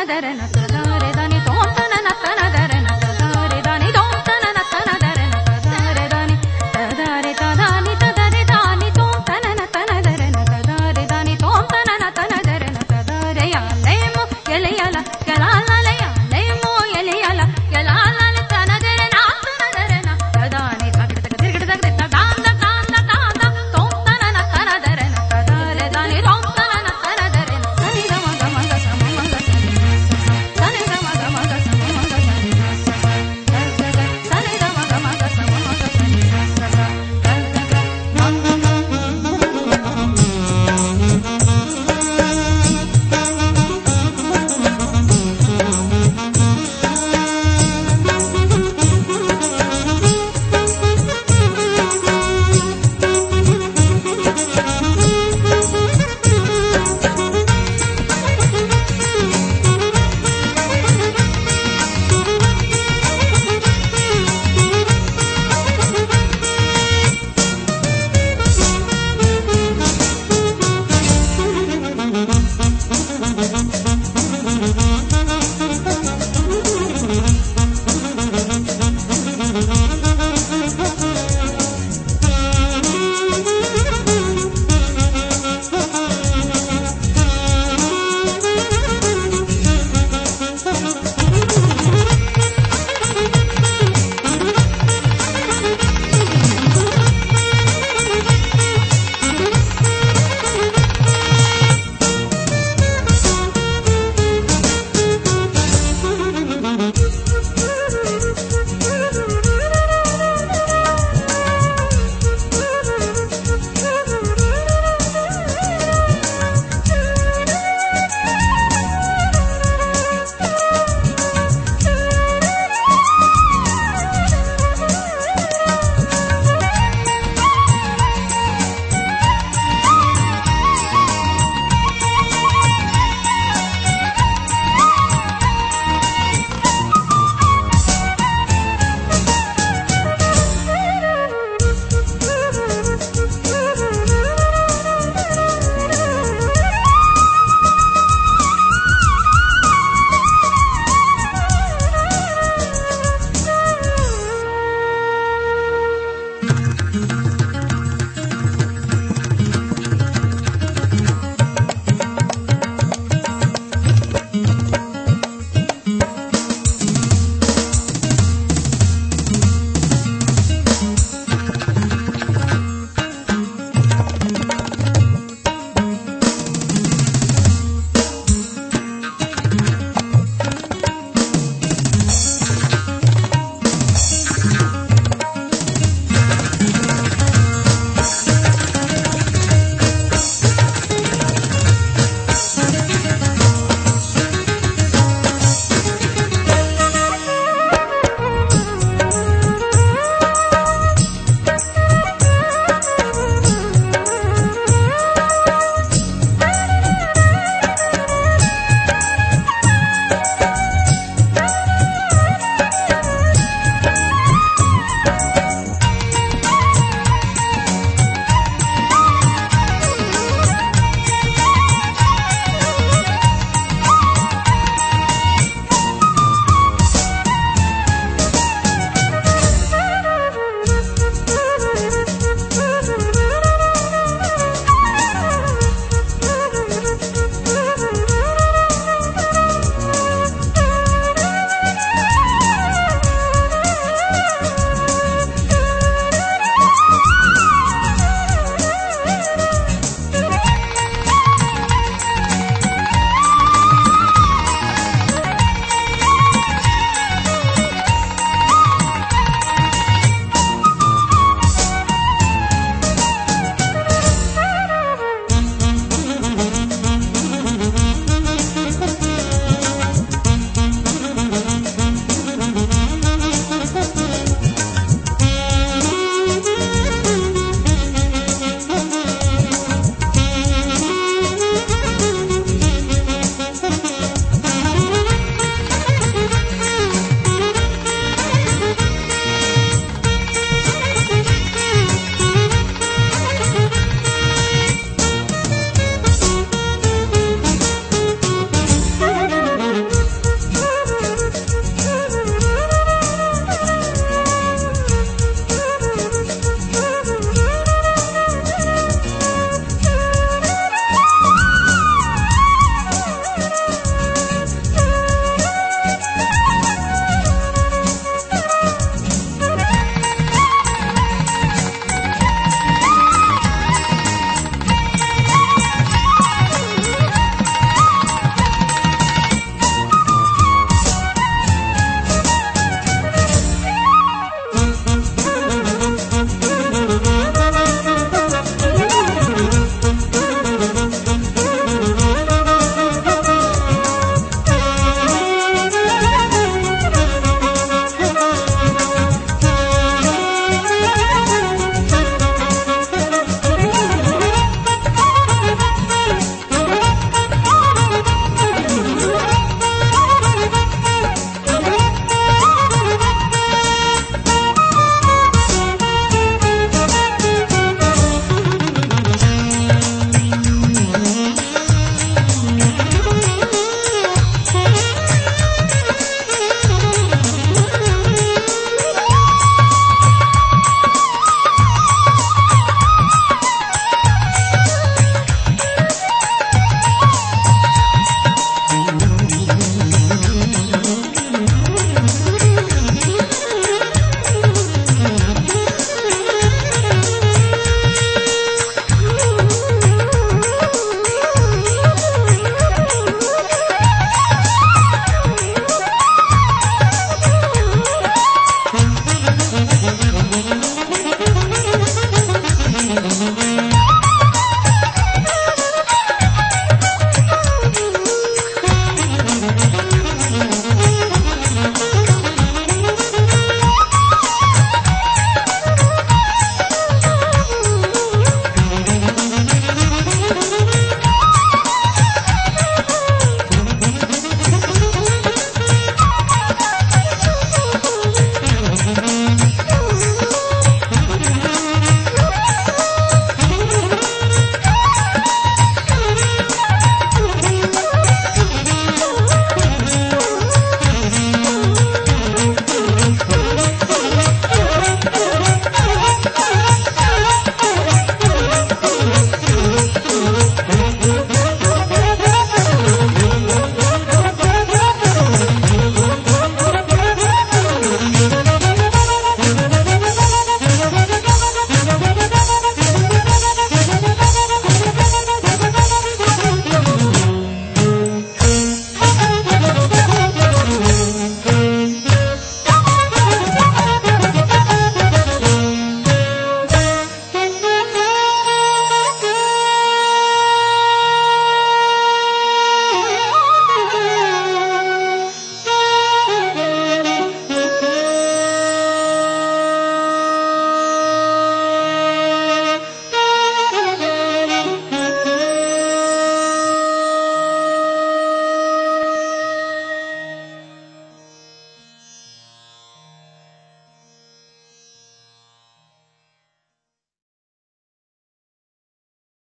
ಸಾದರನ